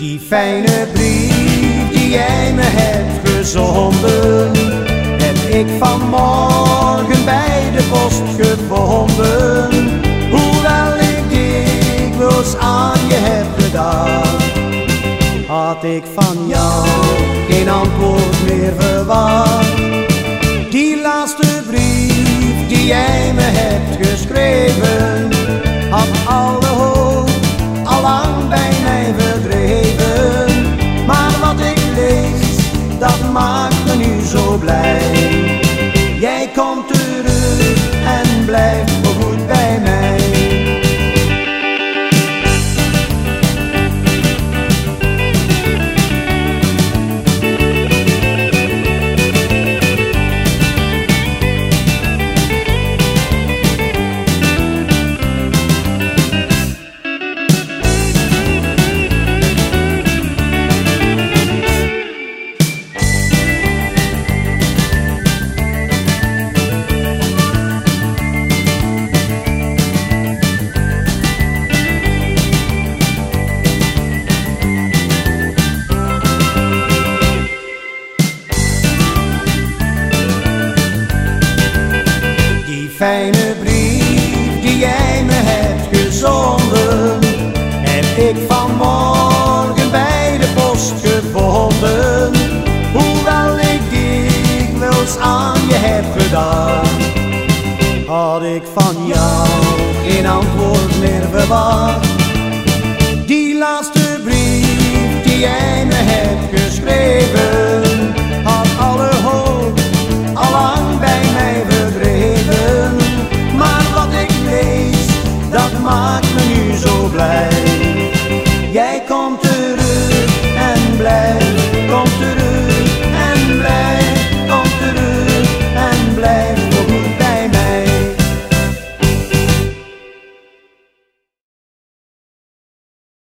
fijne brief die jij me hebt gezonden, heb ik vanmorgen bij de post gevonden. Hoewel ik dikwijls aan je heb gedaan, had ik van jou geen antwoord meer verwacht. Die laatste brief die jij Jij fijne brief die jij me hebt gezonden, heb ik vanmorgen bij de post gevonden. Hoewel ik dikwijls aan je heb gedaan, had ik van jou geen antwoord meer verwacht. Die laatste brief die jij zo blij.